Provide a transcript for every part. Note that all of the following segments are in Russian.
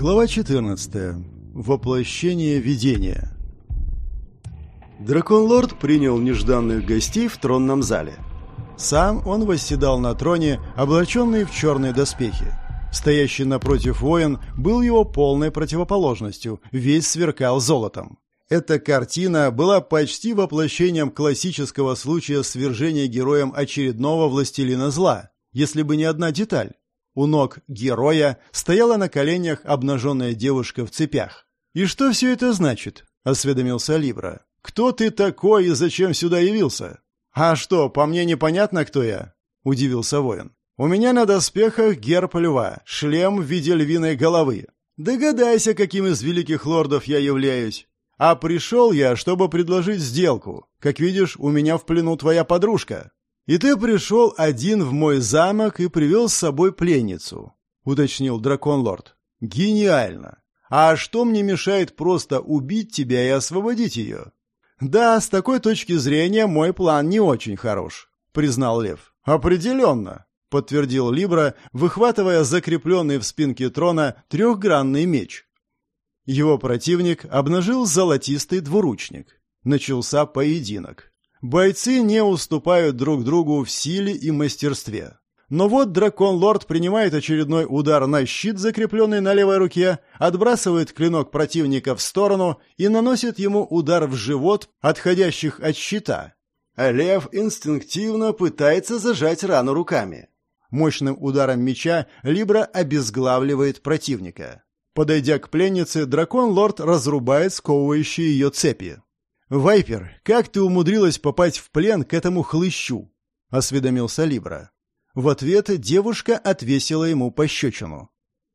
Глава 14. Воплощение видения. Дракон-лорд принял нежданных гостей в тронном зале. Сам он восседал на троне, облаченный в черные доспехи. Стоящий напротив воин был его полной противоположностью, весь сверкал золотом. Эта картина была почти воплощением классического случая свержения героем очередного властелина зла, если бы не одна деталь. У ног героя стояла на коленях обнаженная девушка в цепях. «И что все это значит?» — осведомился Либра. «Кто ты такой и зачем сюда явился?» «А что, по мне непонятно, кто я?» — удивился воин. «У меня на доспехах герб льва, шлем в виде львиной головы. Догадайся, каким из великих лордов я являюсь. А пришел я, чтобы предложить сделку. Как видишь, у меня в плену твоя подружка. «И ты пришел один в мой замок и привел с собой пленницу», — уточнил дракон-лорд. «Гениально! А что мне мешает просто убить тебя и освободить ее?» «Да, с такой точки зрения мой план не очень хорош», — признал Лев. «Определенно», — подтвердил Либра, выхватывая закрепленный в спинке трона трехгранный меч. Его противник обнажил золотистый двуручник. Начался поединок. Бойцы не уступают друг другу в силе и мастерстве. Но вот дракон-лорд принимает очередной удар на щит, закрепленный на левой руке, отбрасывает клинок противника в сторону и наносит ему удар в живот, отходящих от щита. А лев инстинктивно пытается зажать рану руками. Мощным ударом меча Либра обезглавливает противника. Подойдя к пленнице, дракон-лорд разрубает сковывающие ее цепи. «Вайпер, как ты умудрилась попасть в плен к этому хлыщу?» — осведомился Либра. В ответ девушка отвесила ему пощечину.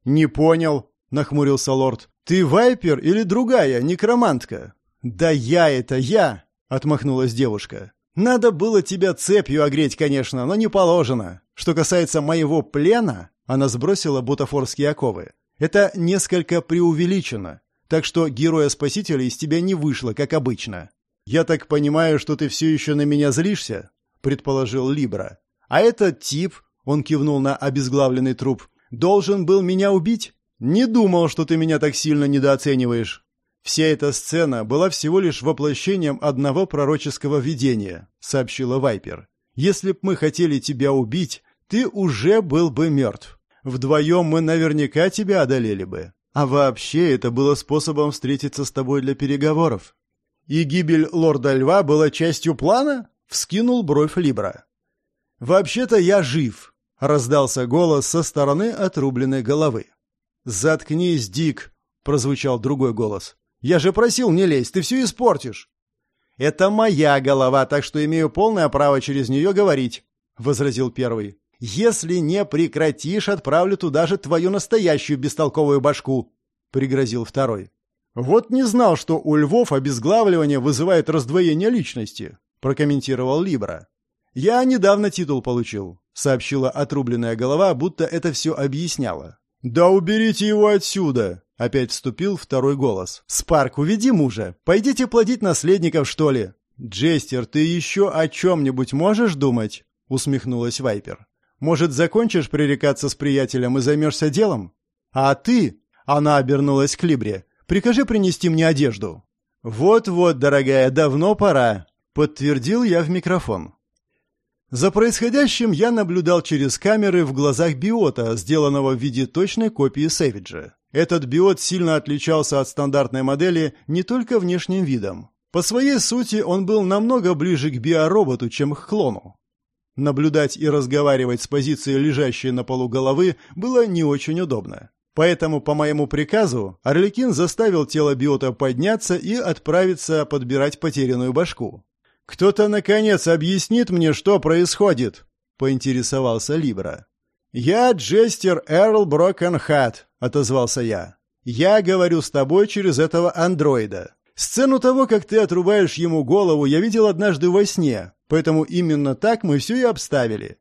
«Не понял», — нахмурился лорд. «Ты Вайпер или другая, некромантка?» «Да я это я!» — отмахнулась девушка. «Надо было тебя цепью огреть, конечно, но не положено. Что касается моего плена...» — она сбросила бутафорские оковы. «Это несколько преувеличено так что героя-спасителя из тебя не вышло, как обычно. Я так понимаю, что ты все еще на меня злишься?» — предположил Либра. «А этот тип, — он кивнул на обезглавленный труп, — должен был меня убить? Не думал, что ты меня так сильно недооцениваешь». «Вся эта сцена была всего лишь воплощением одного пророческого видения», — сообщила Вайпер. «Если б мы хотели тебя убить, ты уже был бы мертв. Вдвоем мы наверняка тебя одолели бы. А вообще это было способом встретиться с тобой для переговоров. И гибель лорда Льва была частью плана? Вскинул бровь Либра. Вообще-то я жив, раздался голос со стороны отрубленной головы. Заткнись, Дик, прозвучал другой голос. Я же просил не лезть, ты все испортишь. Это моя голова, так что имею полное право через нее говорить, возразил первый. «Если не прекратишь, отправлю туда же твою настоящую бестолковую башку», — пригрозил второй. «Вот не знал, что у львов обезглавливание вызывает раздвоение личности», — прокомментировал Либра. «Я недавно титул получил», — сообщила отрубленная голова, будто это все объясняло. «Да уберите его отсюда!» — опять вступил второй голос. «Спарк, уведи мужа. Пойдите плодить наследников, что ли?» «Джестер, ты еще о чем-нибудь можешь думать?» — усмехнулась Вайпер. Может, закончишь пререкаться с приятелем и займешься делом? А ты, она обернулась к Либре, прикажи принести мне одежду. Вот-вот, дорогая, давно пора, подтвердил я в микрофон. За происходящим я наблюдал через камеры в глазах биота, сделанного в виде точной копии Сэвиджа. Этот биот сильно отличался от стандартной модели не только внешним видом. По своей сути он был намного ближе к биороботу, чем к клону. Наблюдать и разговаривать с позиции лежащей на полу головы было не очень удобно. Поэтому, по моему приказу, Орликин заставил тело биота подняться и отправиться подбирать потерянную башку. «Кто-то, наконец, объяснит мне, что происходит?» — поинтересовался Либра. «Я Джестер Эрл Брокенхат», — отозвался я. «Я говорю с тобой через этого андроида. Сцену того, как ты отрубаешь ему голову, я видел однажды во сне, Поэтому именно так мы все и обставили.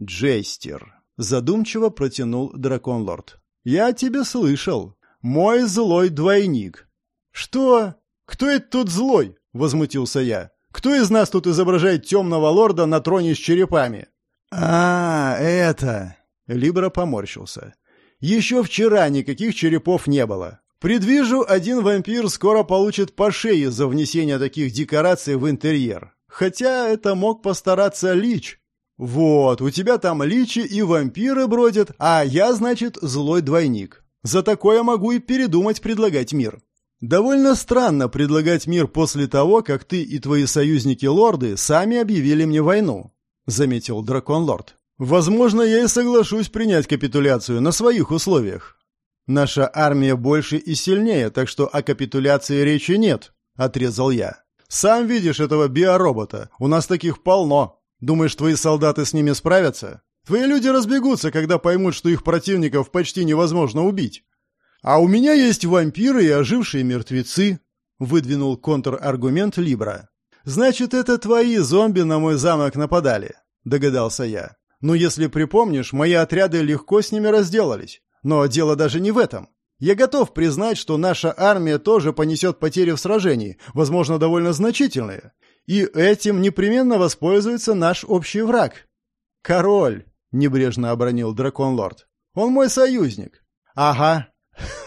Джейстер. Задумчиво протянул дракон-лорд. Я тебя слышал. Мой злой двойник. Что? Кто это тут злой? Возмутился я. Кто из нас тут изображает темного лорда на троне с черепами? А, это... Либра поморщился. Еще вчера никаких черепов не было. Предвижу, один вампир скоро получит по шее за внесение таких декораций в интерьер. Хотя это мог постараться Лич. Вот, у тебя там личи и вампиры бродят, а я, значит, злой двойник. За такое могу и передумать предлагать мир. Довольно странно предлагать мир после того, как ты и твои союзники-лорды сами объявили мне войну, заметил дракон-лорд. Возможно, я и соглашусь принять капитуляцию на своих условиях. Наша армия больше и сильнее, так что о капитуляции речи нет, отрезал я. Сам видишь этого биоробота, у нас таких полно. Думаешь, твои солдаты с ними справятся? Твои люди разбегутся, когда поймут, что их противников почти невозможно убить. А у меня есть вампиры и ожившие мертвецы, выдвинул контраргумент Либра. Значит, это твои зомби на мой замок нападали, догадался я. Но если припомнишь, мои отряды легко с ними разделались. Но дело даже не в этом. Я готов признать, что наша армия тоже понесет потери в сражении, возможно, довольно значительные. И этим непременно воспользуется наш общий враг. Король, небрежно обронил дракон-лорд. Он мой союзник. Ага,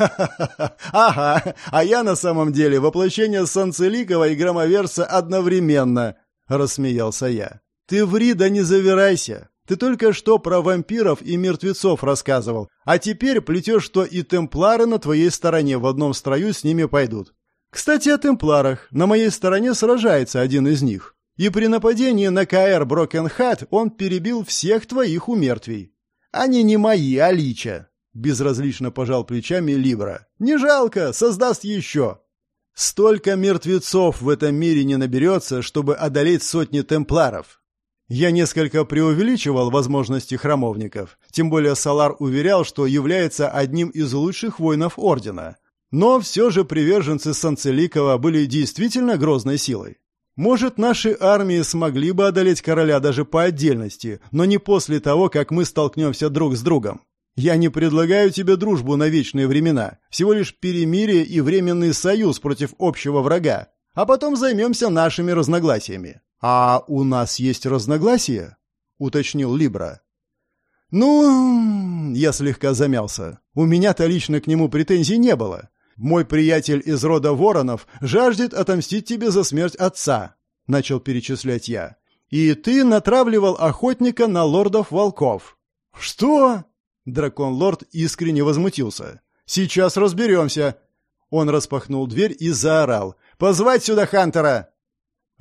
Ага, а я на самом деле воплощение Солнцеликова и Громоверса одновременно, рассмеялся я. Ты ври да не завирайся. Ты только что про вампиров и мертвецов рассказывал, а теперь плетешь, что и темплары на твоей стороне в одном строю с ними пойдут. Кстати, о темпларах. На моей стороне сражается один из них. И при нападении на КР Брокенхат он перебил всех твоих умертвий. Они не мои, а лича. Безразлично пожал плечами Либра. «Не жалко, создаст еще!» «Столько мертвецов в этом мире не наберется, чтобы одолеть сотни темпларов!» Я несколько преувеличивал возможности храмовников, тем более Салар уверял, что является одним из лучших воинов Ордена. Но все же приверженцы Санцеликова были действительно грозной силой. Может, наши армии смогли бы одолеть короля даже по отдельности, но не после того, как мы столкнемся друг с другом. Я не предлагаю тебе дружбу на вечные времена, всего лишь перемирие и временный союз против общего врага, а потом займемся нашими разногласиями. А у нас есть разногласия? уточнил Либра. Ну, я слегка замялся. У меня-то лично к нему претензий не было. Мой приятель из рода Воронов жаждет отомстить тебе за смерть отца, начал перечислять я. И ты натравливал охотника на лордов волков. Что? Дракон-лорд искренне возмутился. «Сейчас разберемся!» Он распахнул дверь и заорал. «Позвать сюда Хантера!»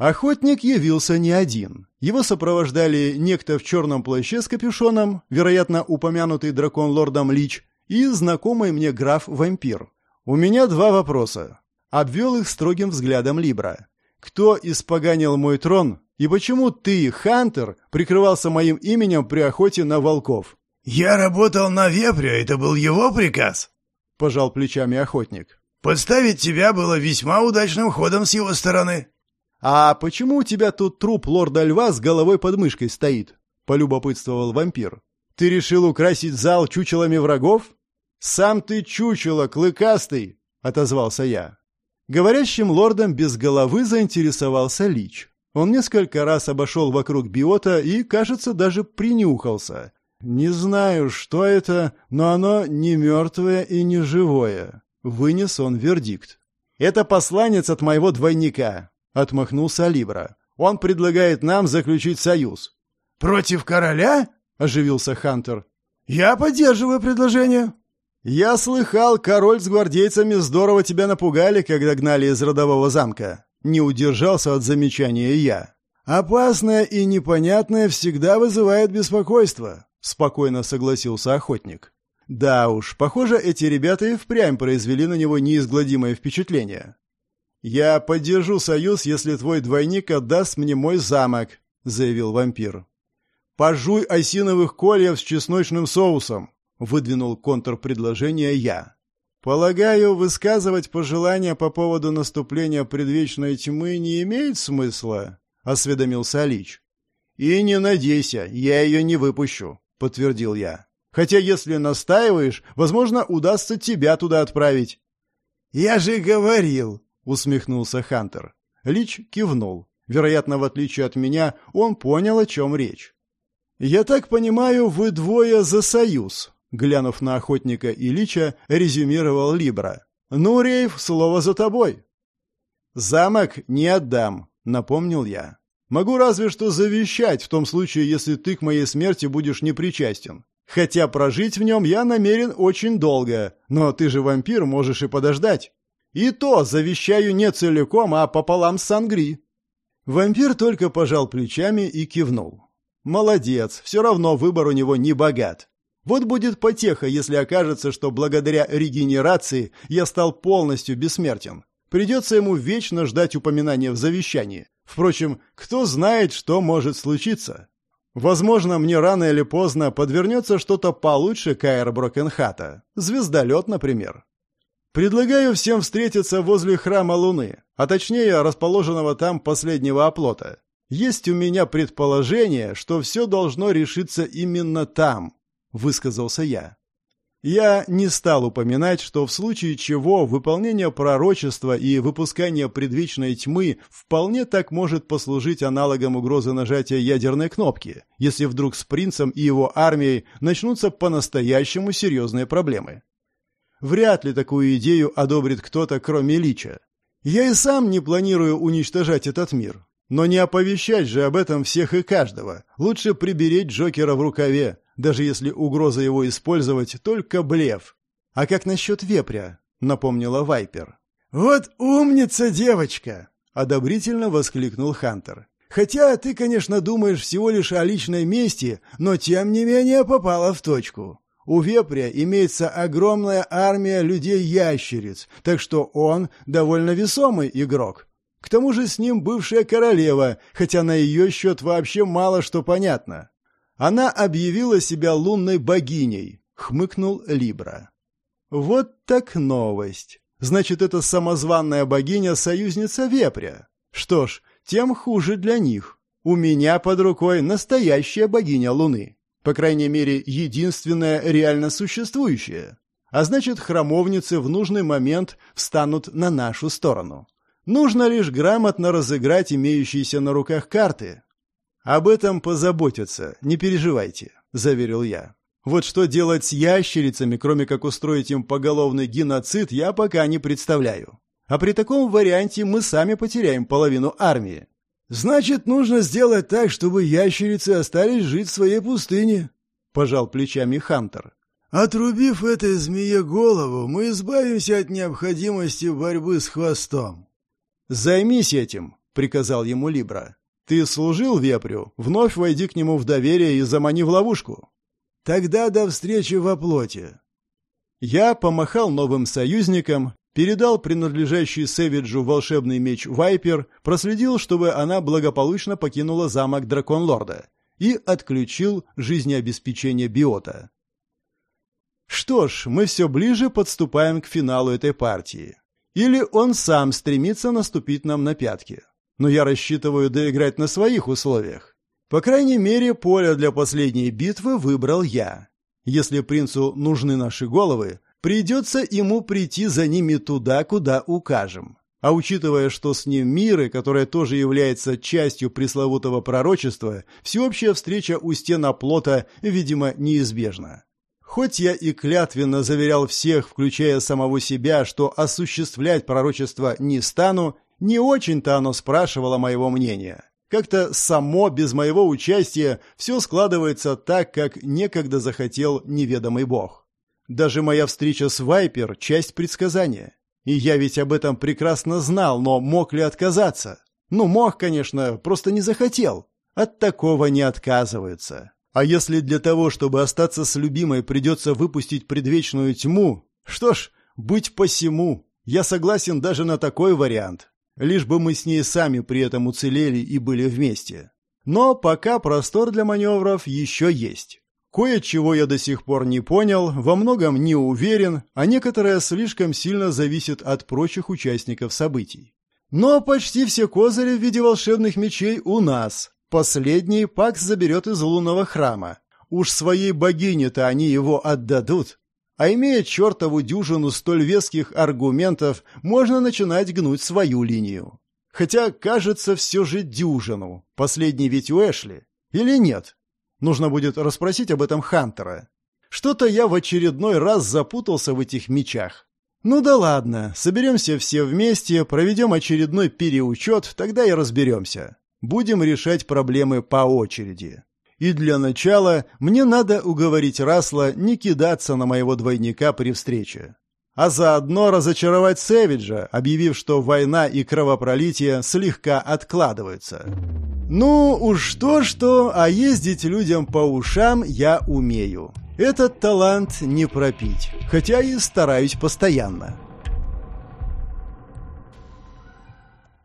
Охотник явился не один. Его сопровождали некто в черном плаще с капюшоном, вероятно, упомянутый дракон-лордом Лич, и знакомый мне граф-вампир. У меня два вопроса. Обвел их строгим взглядом Либра. Кто испоганил мой трон, и почему ты, Хантер, прикрывался моим именем при охоте на волков? «Я работал на вепре, это был его приказ», — пожал плечами охотник. «Подставить тебя было весьма удачным ходом с его стороны». «А почему у тебя тут труп лорда льва с головой под мышкой стоит?» — полюбопытствовал вампир. «Ты решил украсить зал чучелами врагов?» «Сам ты чучело, клыкастый!» — отозвался я. Говорящим лордом без головы заинтересовался Лич. Он несколько раз обошел вокруг биота и, кажется, даже принюхался, «Не знаю, что это, но оно не мертвое и не живое», — вынес он вердикт. «Это посланец от моего двойника», — отмахнулся Либра. «Он предлагает нам заключить союз». «Против короля?» — оживился Хантер. «Я поддерживаю предложение». «Я слыхал, король с гвардейцами здорово тебя напугали, когда гнали из родового замка». Не удержался от замечания я. «Опасное и непонятное всегда вызывает беспокойство. — спокойно согласился охотник. «Да уж, похоже, эти ребята и впрямь произвели на него неизгладимое впечатление. «Я поддержу союз, если твой двойник отдаст мне мой замок», — заявил вампир. «Пожуй осиновых кольев с чесночным соусом», — выдвинул контрпредложение я. «Полагаю, высказывать пожелания по поводу наступления предвечной тьмы не имеет смысла?» — осведомился Алич. «И не надейся, я ее не выпущу подтвердил я. Хотя, если настаиваешь, возможно, удастся тебя туда отправить. Я же говорил, усмехнулся Хантер. Лич кивнул. Вероятно, в отличие от меня, он понял, о чем речь. «Я так понимаю, вы двое за союз», Глянув на охотника и лича, резюмировал Либра. «Ну, Рейв, слово за тобой!» «Замок не отдам», — напомнил я. «Могу разве что завещать в том случае, если ты к моей смерти будешь непричастен. Хотя прожить в нем я намерен очень долго, но ты же вампир, можешь и подождать. И то завещаю не целиком, а пополам с Сангри». Вампир только пожал плечами и кивнул. «Молодец, все равно выбор у него не богат. Вот будет потеха, если окажется, что благодаря регенерации я стал полностью бессмертен. Придется ему вечно ждать упоминания в завещании. Впрочем, кто знает, что может случиться. Возможно, мне рано или поздно подвернется что-то получше Каэр Брокенхата. Звездолет, например. Предлагаю всем встретиться возле храма Луны, а точнее расположенного там последнего оплота. Есть у меня предположение, что все должно решиться именно там, высказался я. Я не стал упоминать, что в случае чего выполнение пророчества и выпускание предвечной тьмы вполне так может послужить аналогом угрозы нажатия ядерной кнопки, если вдруг с принцем и его армией начнутся по-настоящему серьезные проблемы. Вряд ли такую идею одобрит кто-то, кроме Лича. Я и сам не планирую уничтожать этот мир. Но не оповещать же об этом всех и каждого. Лучше приберечь Джокера в рукаве, даже если угроза его использовать только блеф. А как насчет вепря? Напомнила Вайпер. Вот умница девочка! Одобрительно воскликнул Хантер. Хотя ты, конечно, думаешь всего лишь о личной мести, но тем не менее попала в точку. У вепря имеется огромная армия людей-ящериц, так что он довольно весомый игрок. К тому же с ним бывшая королева, хотя на ее счет вообще мало что понятно. Она объявила себя лунной богиней, хмыкнул Либра. Вот так новость. Значит, эта самозванная богиня союзница вепря. Что ж, тем хуже для них. У меня под рукой настоящая богиня Луны. По крайней мере, единственная реально существующая. А значит, храмовницы в нужный момент встанут на нашу сторону. Нужно лишь грамотно разыграть имеющиеся на руках карты, «Об этом позаботятся, не переживайте», — заверил я. «Вот что делать с ящерицами, кроме как устроить им поголовный геноцид, я пока не представляю. А при таком варианте мы сами потеряем половину армии». «Значит, нужно сделать так, чтобы ящерицы остались жить в своей пустыне», — пожал плечами Хантер. «Отрубив этой змее голову, мы избавимся от необходимости борьбы с хвостом». «Займись этим», — приказал ему Либра. Ты служил вепрю, вновь войди к нему в доверие и замани в ловушку. Тогда до встречи во плоти. Я помахал новым союзникам, передал принадлежащий Сэвиджу волшебный меч Вайпер, проследил, чтобы она благополучно покинула замок Драконлорда и отключил жизнеобеспечение биота. Что ж, мы все ближе подступаем к финалу этой партии. Или он сам стремится наступить нам на пятки но я рассчитываю доиграть на своих условиях. По крайней мере, поле для последней битвы выбрал я. Если принцу нужны наши головы, придется ему прийти за ними туда, куда укажем. А учитывая, что с ним миры, которая тоже является частью пресловутого пророчества, всеобщая встреча у стен оплота, видимо, неизбежна. Хоть я и клятвенно заверял всех, включая самого себя, что осуществлять пророчество не стану, не очень-то оно спрашивало моего мнения. Как-то само, без моего участия, все складывается так, как некогда захотел неведомый бог. Даже моя встреча с Вайпер – часть предсказания. И я ведь об этом прекрасно знал, но мог ли отказаться? Ну, мог, конечно, просто не захотел. От такого не отказываются. А если для того, чтобы остаться с любимой, придется выпустить предвечную тьму, что ж, быть посему. Я согласен даже на такой вариант лишь бы мы с ней сами при этом уцелели и были вместе. Но пока простор для маневров еще есть. Кое-чего я до сих пор не понял, во многом не уверен, а некоторое слишком сильно зависит от прочих участников событий. Но почти все козыри в виде волшебных мечей у нас. Последний Пакс заберет из лунного храма. Уж своей богине-то они его отдадут. А имея чертову дюжину столь веских аргументов, можно начинать гнуть свою линию. Хотя, кажется, все же дюжину. Последний ведь у Эшли. Или нет? Нужно будет расспросить об этом Хантера. Что-то я в очередной раз запутался в этих мечах. Ну да ладно, соберемся все вместе, проведем очередной переучет, тогда и разберемся. Будем решать проблемы по очереди. И для начала мне надо уговорить Расла не кидаться на моего двойника при встрече. А заодно разочаровать Сэвиджа, объявив, что война и кровопролитие слегка откладываются. Ну, уж что-что, а ездить людям по ушам я умею. Этот талант не пропить, хотя и стараюсь постоянно.